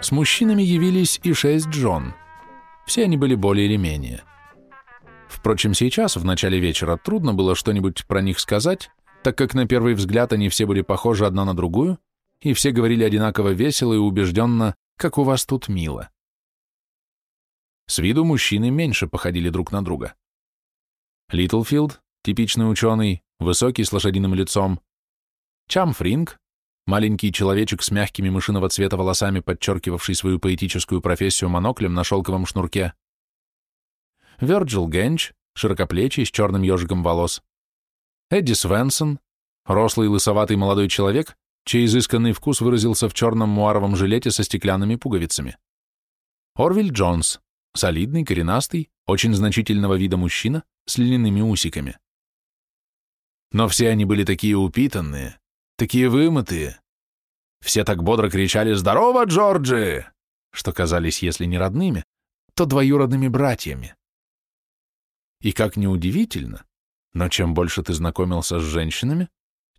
С мужчинами явились и шесть Джон. Все они были более или менее. Впрочем, сейчас, в начале вечера, трудно было что-нибудь про них сказать, так как на первый взгляд они все были похожи одна на другую, и все говорили одинаково весело и убежденно, как у вас тут мило. С виду мужчины меньше походили друг на друга. Литлфилд, типичный ученый, высокий с лошадиным лицом, Чамфринг, маленький человечек с мягкими мышиного цвета волосами, подчеркивавший свою поэтическую профессию моноклем на шелковом шнурке, Верджил Генч, широкоплечий, с черным ежиком волос, Эдди Свенсон, рослый лысоватый молодой человек, чей изысканный вкус выразился в черном муаровом жилете со стеклянными пуговицами. Орвиль Джонс, солидный, коренастый, очень значительного вида мужчина с льняными усиками. Но все они были такие упитанные, такие вымытые. Все так бодро кричали «Здорово, Джорджи!», что казались, если не родными, то двоюродными братьями. И как неудивительно, но чем больше ты знакомился с женщинами,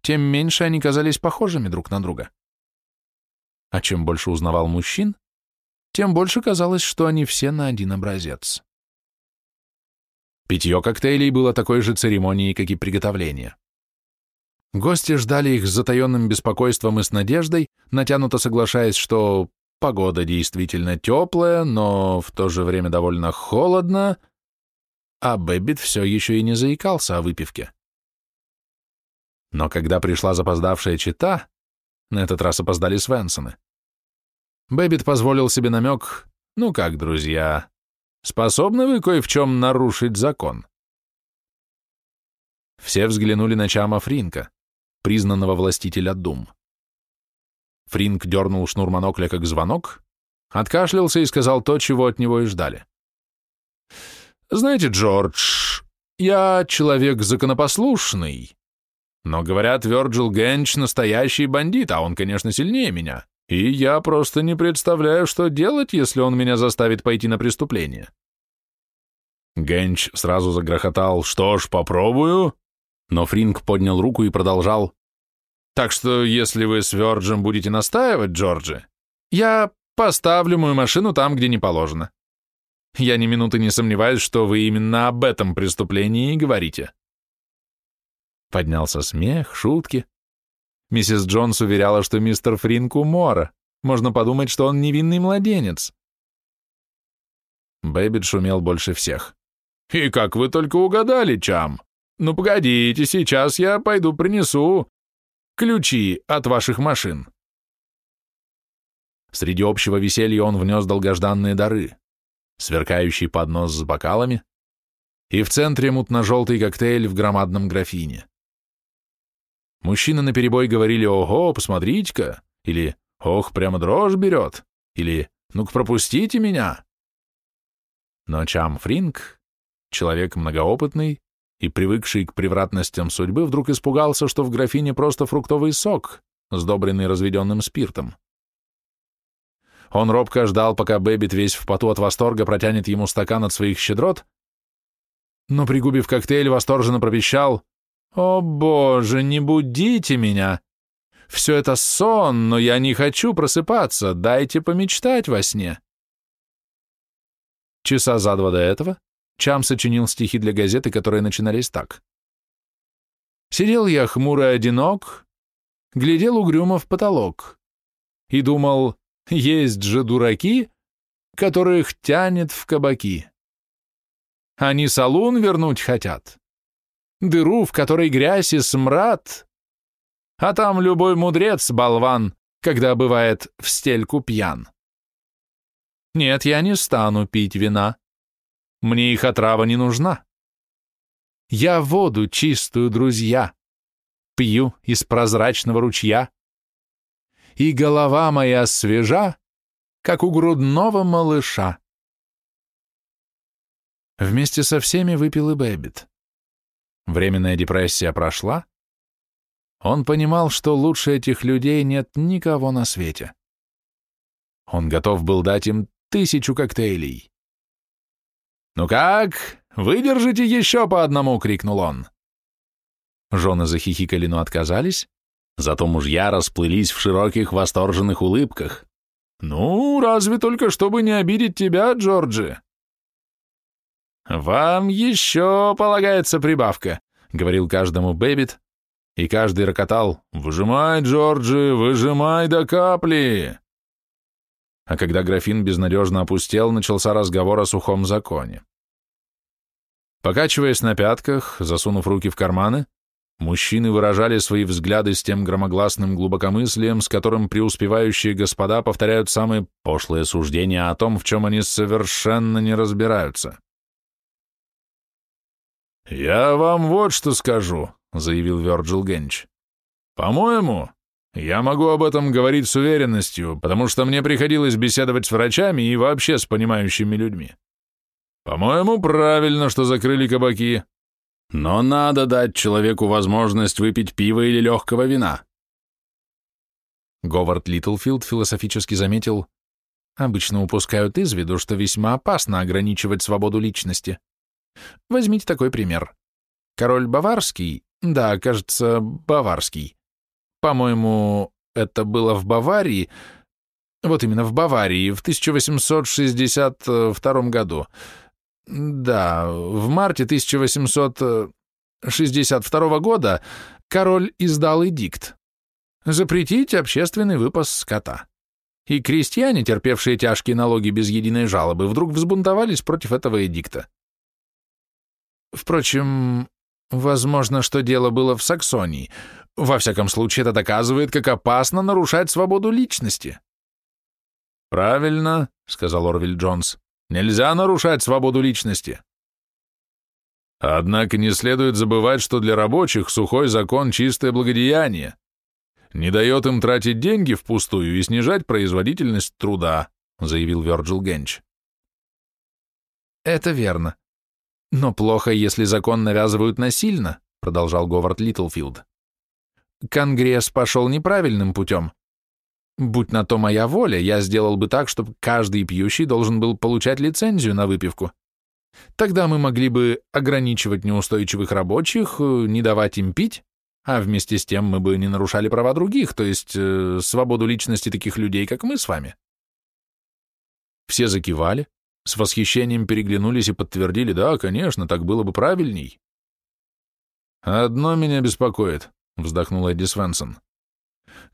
тем меньше они казались похожими друг на друга. А чем больше узнавал мужчин, тем больше казалось, что они все на один образец. Питье коктейлей было такой же церемонией, как и приготовление. Гости ждали их с затаенным беспокойством и с надеждой, натянуто соглашаясь, что погода действительно теплая, но в то же время довольно холодно, а Бэббит все еще и не заикался о выпивке. Но когда пришла запоздавшая чета, на этот раз опоздали Свенсоны, Бэббит позволил себе намек, ну как, друзья, способны вы кое в чем нарушить закон? Все взглянули на Чама Фринка, признанного властителя Дум. Фринк дернул шнур монокля как звонок, откашлялся и сказал то, чего от него и ждали. Знаете, Джордж, я человек законопослушный, но, говорят, Вёрджил Генч настоящий бандит, а он, конечно, сильнее меня, и я просто не представляю, что делать, если он меня заставит пойти на преступление. Генч сразу загрохотал, что ж, попробую, но Фринк поднял руку и продолжал. Так что, если вы с Вёрджем будете настаивать, Джорджи, я поставлю мою машину там, где не положено. Я ни минуты не сомневаюсь, что вы именно об этом преступлении и говорите. Поднялся смех, шутки. Миссис Джонс уверяла, что мистер Фринк умора. Можно подумать, что он невинный младенец. Бэббит шумел больше всех. «И как вы только угадали, Чам? Ну, погодите, сейчас я пойду принесу ключи от ваших машин». Среди общего веселья он внес долгожданные дары сверкающий поднос с бокалами, и в центре мутно-желтый коктейль в громадном графине. Мужчины наперебой говорили «Ого, посмотрите-ка!» или «Ох, прямо дрожь берет!» или «Ну-ка, пропустите меня!» Но Чам Фринк, человек многоопытный и привыкший к превратностям судьбы, вдруг испугался, что в графине просто фруктовый сок, сдобренный разведенным спиртом. Он робко ждал, пока Бэббит весь в поту от восторга протянет ему стакан от своих щедрот, но, пригубив коктейль, восторженно пропищал «О, боже, не будите меня! Все это сон, но я не хочу просыпаться, дайте помечтать во сне!» Часа за два до этого Чам сочинил стихи для газеты, которые начинались так. «Сидел я хмурый одинок, глядел угрюмо в потолок и думал, есть же дураки, которых тянет в кабаки. Они салун вернуть хотят, дыру, в которой грязь и смрад, а там любой мудрец, болван, когда бывает в стельку пьян. Нет, я не стану пить вина, мне их отрава не нужна. Я воду чистую, друзья, пью из прозрачного ручья, и голова моя свежа, как у грудного малыша. Вместе со всеми выпил и Бэббит. Временная депрессия прошла. Он понимал, что лучше этих людей нет никого на свете. Он готов был дать им тысячу коктейлей. «Ну как, выдержите еще по одному!» — крикнул он. Жены захихикали, но отказались, Зато мужья расплылись в широких восторженных улыбках. «Ну, разве только чтобы не обидеть тебя, Джорджи?» «Вам еще полагается прибавка», — говорил каждому Бэббит, и каждый рокотал «Выжимай, Джорджи, выжимай до капли!» А когда графин безнадежно опустел, начался разговор о сухом законе. Покачиваясь на пятках, засунув руки в карманы, мужчины выражали свои взгляды с тем громогласным глубокомыслием, с которым преуспевающие господа повторяют самые пошлые суждения о том, в чем они совершенно не разбираются. «Я вам вот что скажу», — заявил Вёрджил Генч. «По-моему, я могу об этом говорить с уверенностью, потому что мне приходилось беседовать с врачами и вообще с понимающими людьми. По-моему, правильно, что закрыли кабаки. Но надо дать человеку возможность выпить пиво или легкого вина. Говард Литлфилд философически заметил, обычно упускают из виду, что весьма опасно ограничивать свободу личности. Возьмите такой пример. Король Баварский, да, кажется, Баварский, по-моему, это было в Баварии, вот именно в Баварии, в 1862 году. Да, в марте 1862 года король издал эдикт запретить общественный выпас скота. И крестьяне, терпевшие тяжкие налоги без единой жалобы, вдруг взбунтовались против этого эдикта. Впрочем, возможно, что дело было в Саксонии. Во всяком случае, это доказывает, как опасно нарушать свободу личности. «Правильно», — сказал Орвиль Джонс, — «нельзя нарушать свободу личности». Однако не следует забывать, что для рабочих сухой закон — чистое благодеяние. Не дает им тратить деньги впустую и снижать производительность труда, заявил Вёрджил Генч. Это верно. Но плохо, если закон навязывают насильно, продолжал Говард Литлфилд. Конгресс пошел неправильным путем. Будь на то моя воля, я сделал бы так, чтобы каждый пьющий должен был получать лицензию на выпивку. Тогда мы могли бы ограничивать неустойчивых рабочих, не давать им пить, а вместе с тем мы бы не нарушали права других, то есть э, свободу личности таких людей, как мы с вами. Все закивали, с восхищением переглянулись и подтвердили, да, конечно, так было бы правильней. Одно меня беспокоит вздохнул Эдди Свенсон.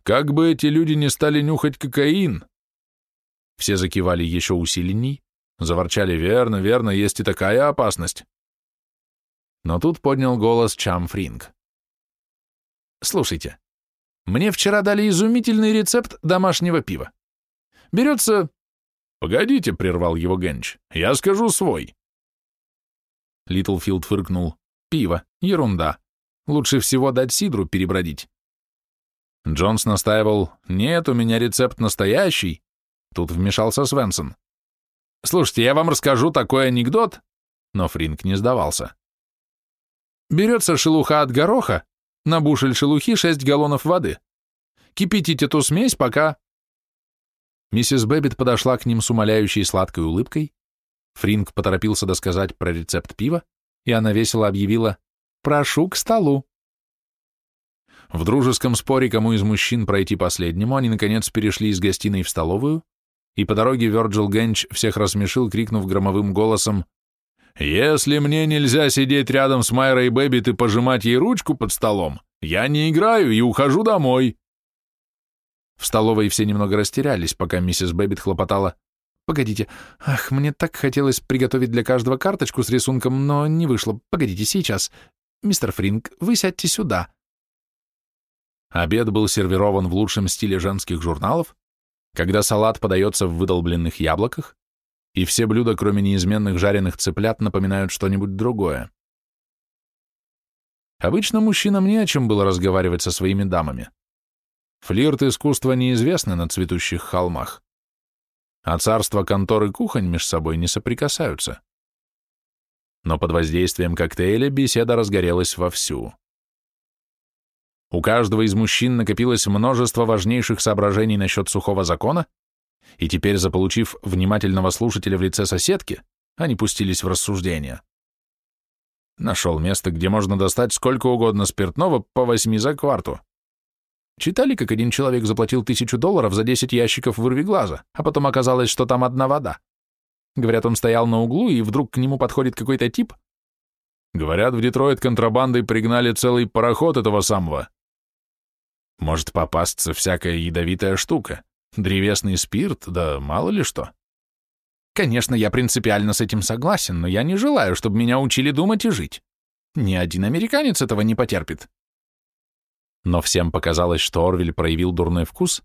Как бы эти люди не стали нюхать кокаин? Все закивали еще усиленней, заворчали верно, верно, есть и такая опасность. Но тут поднял голос Чам Фринг. Слушайте, мне вчера дали изумительный рецепт домашнего пива. Берется... Погодите, прервал его Генч, я скажу свой. Литлфилд фыркнул. Пиво, ерунда. Лучше всего дать сидру перебродить. Джонс настаивал, нет, у меня рецепт настоящий. Тут вмешался Свенсон. Слушайте, я вам расскажу такой анекдот. Но Фринк не сдавался. Берется шелуха от гороха, на бушель шелухи 6 галлонов воды. Кипятите эту смесь, пока... Миссис Бэббит подошла к ним с умоляющей сладкой улыбкой. Фринк поторопился досказать про рецепт пива, и она весело объявила Прошу к столу. В дружеском споре, кому из мужчин пройти последнему, они, наконец, перешли из гостиной в столовую, и по дороге Вёрджил Гэнч всех рассмешил, крикнув громовым голосом «Если мне нельзя сидеть рядом с Майрой Бэббит и пожимать ей ручку под столом, я не играю и ухожу домой». В столовой все немного растерялись, пока миссис Бэббит хлопотала «Погодите, ах, мне так хотелось приготовить для каждого карточку с рисунком, но не вышло. Погодите, сейчас. «Мистер Фринк, вы сядьте сюда». Обед был сервирован в лучшем стиле женских журналов, когда салат подается в выдолбленных яблоках, и все блюда, кроме неизменных жареных цыплят, напоминают что-нибудь другое. Обычно мужчинам не о чем было разговаривать со своими дамами. Флирт искусства неизвестны на цветущих холмах, а царство конторы кухонь меж собой не соприкасаются но под воздействием коктейля беседа разгорелась вовсю. У каждого из мужчин накопилось множество важнейших соображений насчет сухого закона, и теперь, заполучив внимательного слушателя в лице соседки, они пустились в рассуждения. Нашел место, где можно достать сколько угодно спиртного по восьми за кварту. Читали, как один человек заплатил тысячу долларов за 10 ящиков вырви глаза, а потом оказалось, что там одна вода? Говорят, он стоял на углу, и вдруг к нему подходит какой-то тип. Говорят, в Детройт контрабандой пригнали целый пароход этого самого. Может попасться всякая ядовитая штука. Древесный спирт, да мало ли что. Конечно, я принципиально с этим согласен, но я не желаю, чтобы меня учили думать и жить. Ни один американец этого не потерпит. Но всем показалось, что Орвель проявил дурной вкус,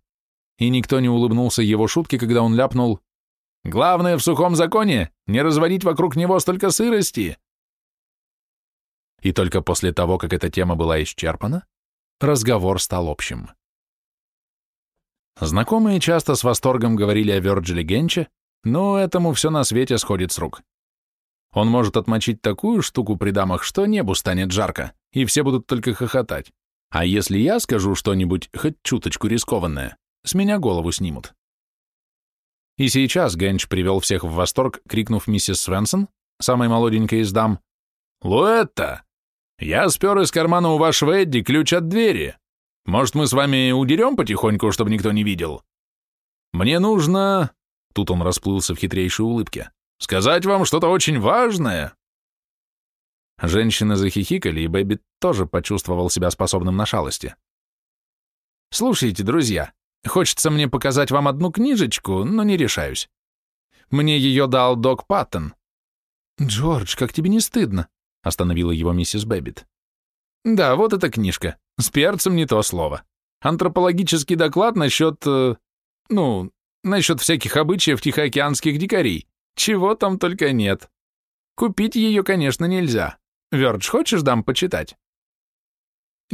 и никто не улыбнулся его шутке, когда он ляпнул «Главное в сухом законе — не разводить вокруг него столько сырости!» И только после того, как эта тема была исчерпана, разговор стал общим. Знакомые часто с восторгом говорили о Вёрджиле Генче, но этому все на свете сходит с рук. Он может отмочить такую штуку при дамах, что небу станет жарко, и все будут только хохотать. А если я скажу что-нибудь, хоть чуточку рискованное, с меня голову снимут. И сейчас Генч привел всех в восторг, крикнув миссис Свенсон, самой молоденькой из дам, «Луэтта, я спер из кармана у вашего Эдди ключ от двери. Может, мы с вами удерем потихоньку, чтобы никто не видел? Мне нужно...» Тут он расплылся в хитрейшей улыбке. «Сказать вам что-то очень важное!» Женщины захихикали, и Бэби тоже почувствовал себя способным на шалости. «Слушайте, друзья, хочется мне показать вам одну книжечку, но не решаюсь. Мне ее дал док Паттон». «Джордж, как тебе не стыдно?» — остановила его миссис Бэббит. «Да, вот эта книжка. С перцем не то слово. Антропологический доклад насчет... Э, ну, насчет всяких обычаев тихоокеанских дикарей. Чего там только нет. Купить ее, конечно, нельзя. Вёрдж, хочешь дам почитать?»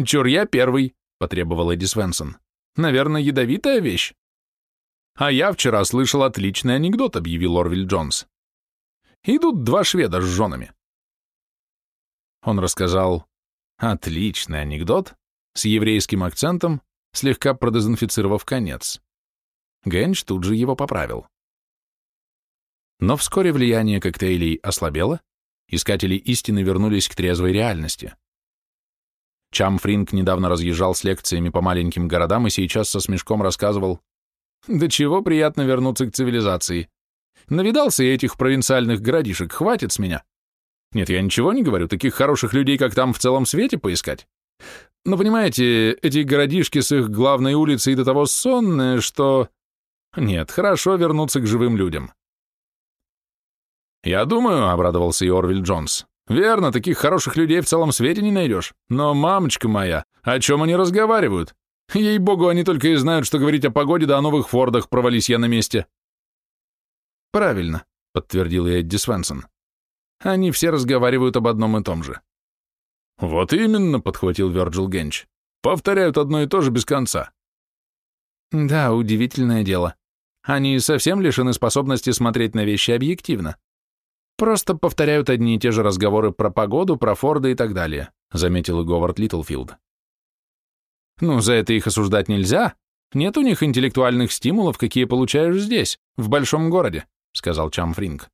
«Чур я первый», — потребовал Эдди Свенсон. «Наверное, ядовитая вещь?» «А я вчера слышал отличный анекдот», — объявил Орвиль Джонс. «Идут два шведа с женами». Он рассказал отличный анекдот с еврейским акцентом, слегка продезинфицировав конец. Генч тут же его поправил. Но вскоре влияние коктейлей ослабело, искатели истины вернулись к трезвой реальности. Чам Фринк недавно разъезжал с лекциями по маленьким городам и сейчас со смешком рассказывал, «Да чего приятно вернуться к цивилизации. Навидался я этих провинциальных городишек, хватит с меня. Нет, я ничего не говорю, таких хороших людей, как там в целом свете поискать. Но понимаете, эти городишки с их главной улицей до того сонные, что... Нет, хорошо вернуться к живым людям. «Я думаю», — обрадовался и Орвиль Джонс, «верно, таких хороших людей в целом свете не найдешь. Но, мамочка моя, о чем они разговаривают? Ей-богу, они только и знают, что говорить о погоде да о новых фордах, провались я на месте». «Правильно», — подтвердил Эдди Свенсон. «Они все разговаривают об одном и том же». «Вот именно», — подхватил Вёрджил Генч. «Повторяют одно и то же без конца». «Да, удивительное дело. Они совсем лишены способности смотреть на вещи объективно. Просто повторяют одни и те же разговоры про погоду, про Форда и так далее, заметил Говард Литлфилд. Ну, за это их осуждать нельзя. Нет у них интеллектуальных стимулов, какие получаешь здесь, в большом городе, сказал Чам Фринк.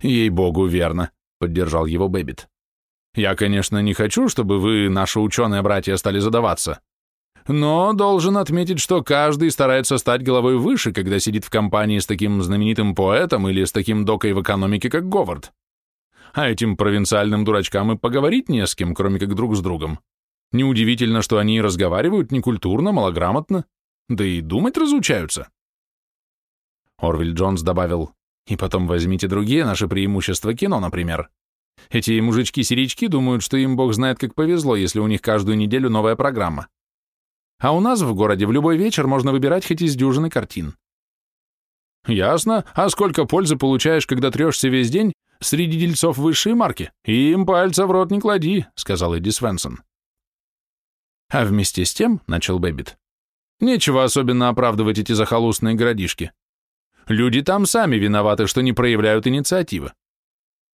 Ей-богу, верно, поддержал его Бэббит. Я, конечно, не хочу, чтобы вы, наша ученая братия, стали задаваться, но должен отметить, что каждый старается стать головой выше, когда сидит в компании с таким знаменитым поэтом или с таким докой в экономике, как Говард. А этим провинциальным дурачкам и поговорить не с кем, кроме как друг с другом. Неудивительно, что они разговаривают некультурно, малограмотно, да и думать разучаются. Орвиль Джонс добавил, и потом возьмите другие наши преимущества кино, например. Эти мужички-серички думают, что им бог знает, как повезло, если у них каждую неделю новая программа. А у нас в городе в любой вечер можно выбирать хоть из дюжины картин. Ясно. А сколько пользы получаешь, когда трешься весь день среди дельцов высшей марки? Им пальца в рот не клади, сказал Эдди Свенсон. А вместе с тем, начал Бэббит, нечего особенно оправдывать эти захолустные городишки. Люди там сами виноваты, что не проявляют инициативы.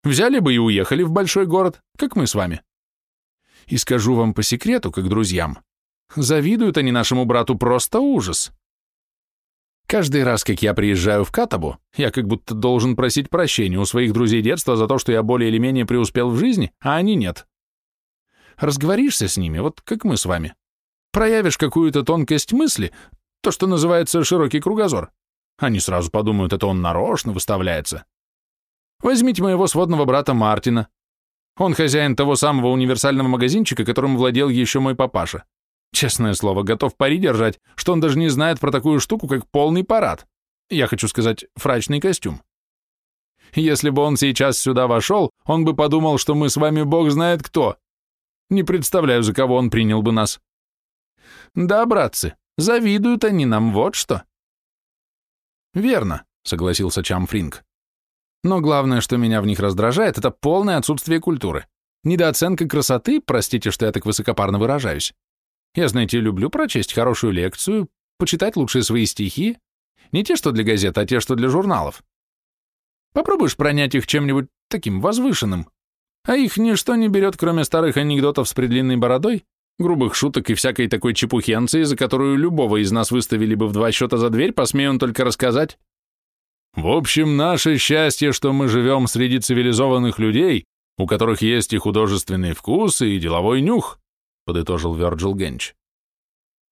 Взяли бы и уехали в большой город, как мы с вами. И скажу вам по секрету, как друзьям, Завидуют они нашему брату просто ужас. Каждый раз, как я приезжаю в Катабу, я как будто должен просить прощения у своих друзей детства за то, что я более или менее преуспел в жизни, а они нет. Разговоришься с ними, вот как мы с вами. Проявишь какую-то тонкость мысли, то, что называется широкий кругозор, они сразу подумают, это он нарочно выставляется. Возьмите моего сводного брата Мартина. Он хозяин того самого универсального магазинчика, которым владел еще мой папаша. Честное слово, готов пари держать, что он даже не знает про такую штуку, как полный парад. Я хочу сказать, фрачный костюм. Если бы он сейчас сюда вошел, он бы подумал, что мы с вами бог знает кто. Не представляю, за кого он принял бы нас. Да, братцы, завидуют они нам, вот что. Верно, согласился Чамфринг. Но главное, что меня в них раздражает, это полное отсутствие культуры. Недооценка красоты, простите, что я так высокопарно выражаюсь. Я, знаете, люблю прочесть хорошую лекцию, почитать лучшие свои стихи. Не те, что для газет, а те, что для журналов. Попробуешь пронять их чем-нибудь таким возвышенным. А их ничто не берет, кроме старых анекдотов с предлинной бородой, грубых шуток и всякой такой чепухенции, за которую любого из нас выставили бы в два счета за дверь, посмею он только рассказать. В общем, наше счастье, что мы живем среди цивилизованных людей, у которых есть и художественный вкус, и деловой нюх, подытожил Вёрджил Генч.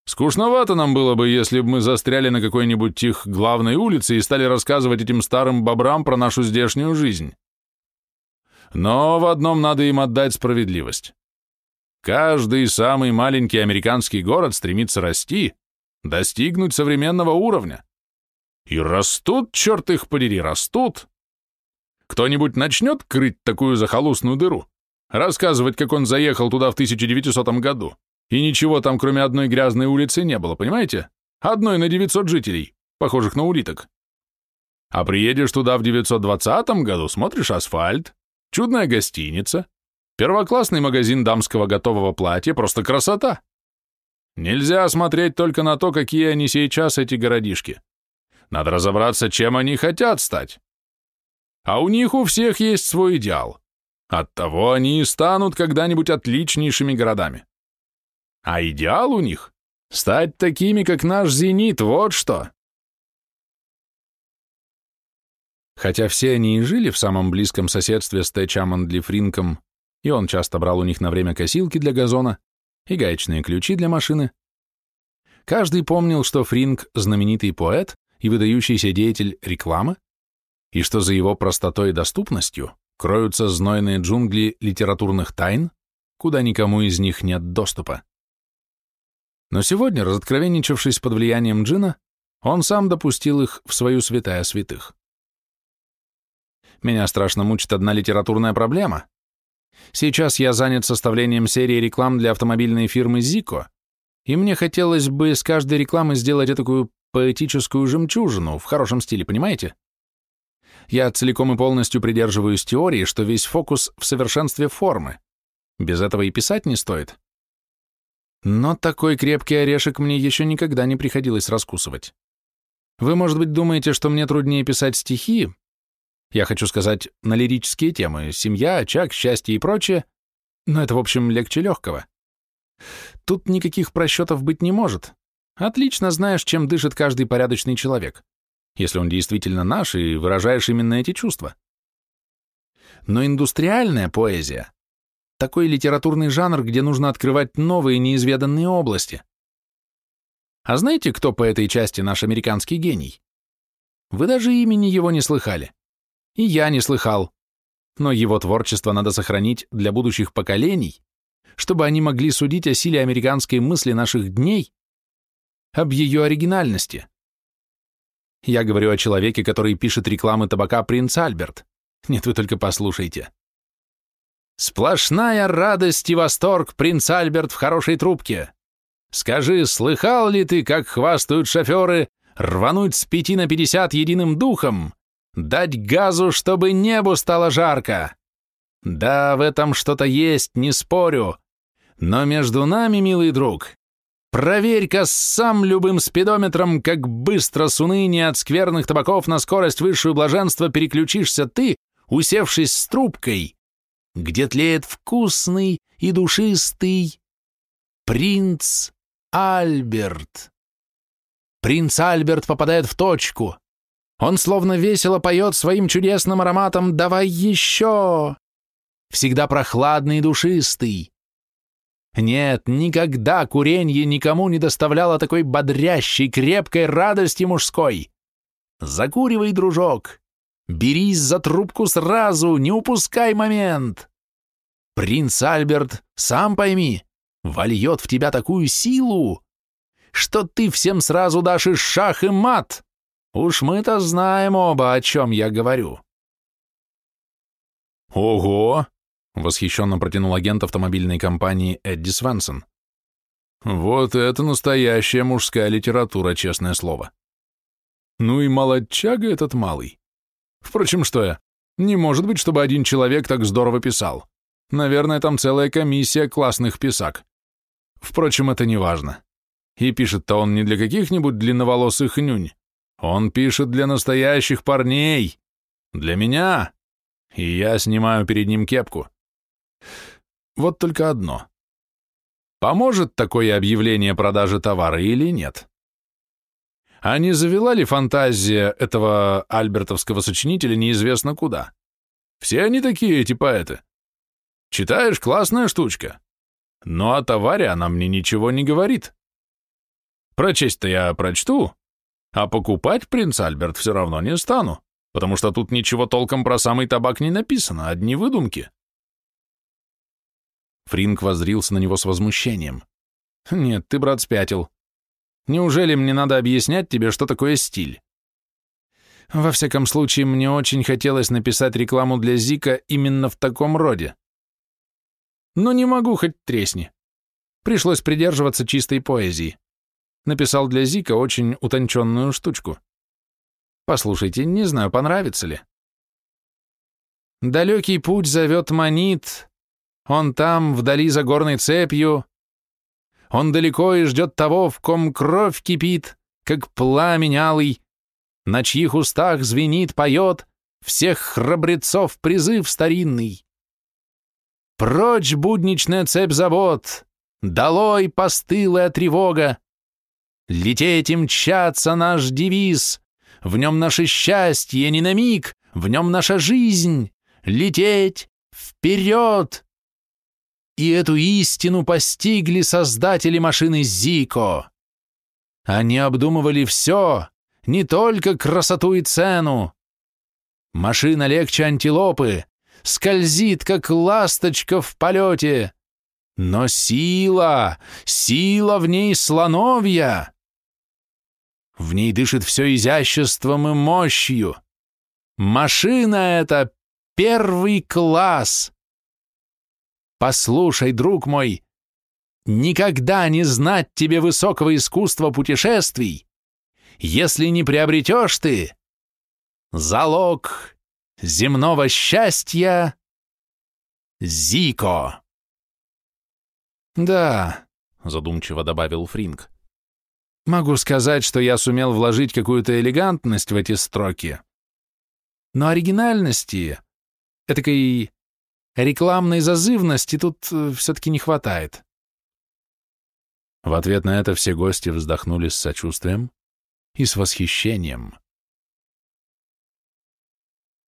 Скучновато нам было бы, если бы мы застряли на какой-нибудь их главной улице и стали рассказывать этим старым бобрам про нашу здешнюю жизнь. Но в одном надо им отдать справедливость. Каждый самый маленький американский город стремится расти, достигнуть современного уровня. И растут, черт их подери, растут. Кто-нибудь начнет крыть такую захолустную дыру? Рассказывать, как он заехал туда в 1900 году, и ничего там, кроме одной грязной улицы, не было, понимаете? Одной на 900 жителей, похожих на улиток. А приедешь туда в 920 году, смотришь асфальт, чудная гостиница, первоклассный магазин дамского готового платья, просто красота. Нельзя смотреть только на то, какие они сейчас, эти городишки. Надо разобраться, чем они хотят стать. А у них у всех есть свой идеал. Оттого они и станут когда-нибудь отличнейшими городами. А идеал у них — стать такими, как наш «Зенит», вот что. Хотя все они и жили в самом близком соседстве с Т. Чамандли Фринком, и он часто брал у них на время косилки для газона и гаечные ключи для машины, каждый помнил, что Фринк — знаменитый поэт, и выдающийся деятель рекламы, и что за его простотой и доступностью кроются знойные джунгли литературных тайн, куда никому из них нет доступа. Но сегодня, разоткровенничавшись под влиянием джина, он сам допустил их в свою святая святых. Меня страшно мучит одна литературная проблема. Сейчас я занят составлением серии реклам для автомобильной фирмы Zico, и мне хотелось бы с каждой рекламы сделать такую поэтическую жемчужину в хорошем стиле, понимаете? Я целиком и полностью придерживаюсь теории, что весь фокус в совершенстве формы. Без этого и писать не стоит. Но такой крепкий орешек мне еще никогда не приходилось раскусывать. Вы, может быть, думаете, что мне труднее писать стихи? Я хочу сказать, на лирические темы, семья, очаг, счастье и прочее, но это, в общем, легче легкого. Тут никаких просчетов быть не может. Отлично знаешь, чем дышит каждый порядочный человек, если он действительно наш и выражаешь именно эти чувства. Но индустриальная поэзия — такой литературный жанр, где нужно открывать новые неизведанные области. А знаете, кто по этой части наш американский гений? Вы даже имени его не слыхали. И я не слыхал. Но его творчество надо сохранить для будущих поколений, чтобы они могли судить о силе американской мысли наших дней об ее оригинальности. Я говорю о человеке, который пишет рекламы табака «Принц Альберт». Нет, вы только послушайте. Сплошная радость и восторг, принц Альберт в хорошей трубке. Скажи, слыхал ли ты, как хвастают шоферы, рвануть с пяти на пятьдесят единым духом, дать газу, чтобы небу стало жарко? Да, в этом что-то есть, не спорю. Но между нами, милый друг, Проверь-ка сам любым спидометром, как быстро с уныния от скверных табаков на скорость высшую блаженства переключишься ты, усевшись с трубкой, где тлеет вкусный и душистый принц Альберт. Принц Альберт попадает в точку. Он словно весело поет своим чудесным ароматом «Давай еще!» Всегда прохладный и душистый. Нет, никогда куренье никому не доставляло такой бодрящей, крепкой радости мужской. Закуривай, дружок. Берись за трубку сразу, не упускай момент. Принц Альберт, сам пойми, вольет в тебя такую силу, что ты всем сразу дашь и шах, и мат. Уж мы-то знаем оба, о чем я говорю. Ого! Восхищенно протянул агент автомобильной компании Эдди Свенсон. Вот это настоящая мужская литература, честное слово. Ну и молодчага этот малый. Впрочем, что я? Не может быть, чтобы один человек так здорово писал. Наверное, там целая комиссия классных писак. Впрочем, это не важно. И пишет-то он не для каких-нибудь длинноволосых нюнь. Он пишет для настоящих парней. Для меня. И я снимаю перед ним кепку. Вот только одно. Поможет такое объявление продажи товара или нет? А не завела ли фантазия этого альбертовского сочинителя неизвестно куда? Все они такие, эти поэты. Читаешь, классная штучка. Но о товаре она мне ничего не говорит. Прочесть-то я прочту, а покупать принц Альберт все равно не стану, потому что тут ничего толком про самый табак не написано, одни выдумки. Фринк воззрился на него с возмущением. «Нет, ты, брат, спятил. Неужели мне надо объяснять тебе, что такое стиль? Во всяком случае, мне очень хотелось написать рекламу для Зика именно в таком роде. Но не могу, хоть тресни. Пришлось придерживаться чистой поэзии. Написал для Зика очень утонченную штучку. Послушайте, не знаю, понравится ли. Далекий путь зовет манит, он там, вдали за горной цепью. Он далеко и ждет того, в ком кровь кипит, как пламень алый, на чьих устах звенит, поет всех храбрецов призыв старинный. Прочь будничная цепь забот, долой постылая тревога. Лететь и мчаться наш девиз, в нем наше счастье не на миг, в нем наша жизнь. Лететь вперед! И эту истину постигли создатели машины Зико. Они обдумывали все, не только красоту и цену. Машина легче антилопы, скользит, как ласточка в полете. Но сила, сила в ней слоновья. В ней дышит все изяществом и мощью. Машина — это первый класс. Послушай, друг мой, никогда не знать тебе высокого искусства путешествий, если не приобретешь ты залог земного счастья Зико. Да, задумчиво добавил Фринг. Могу сказать, что я сумел вложить какую-то элегантность в эти строки. Но оригинальности, этакой Рекламной зазывности тут э, все-таки не хватает. В ответ на это все гости вздохнули с сочувствием и с восхищением.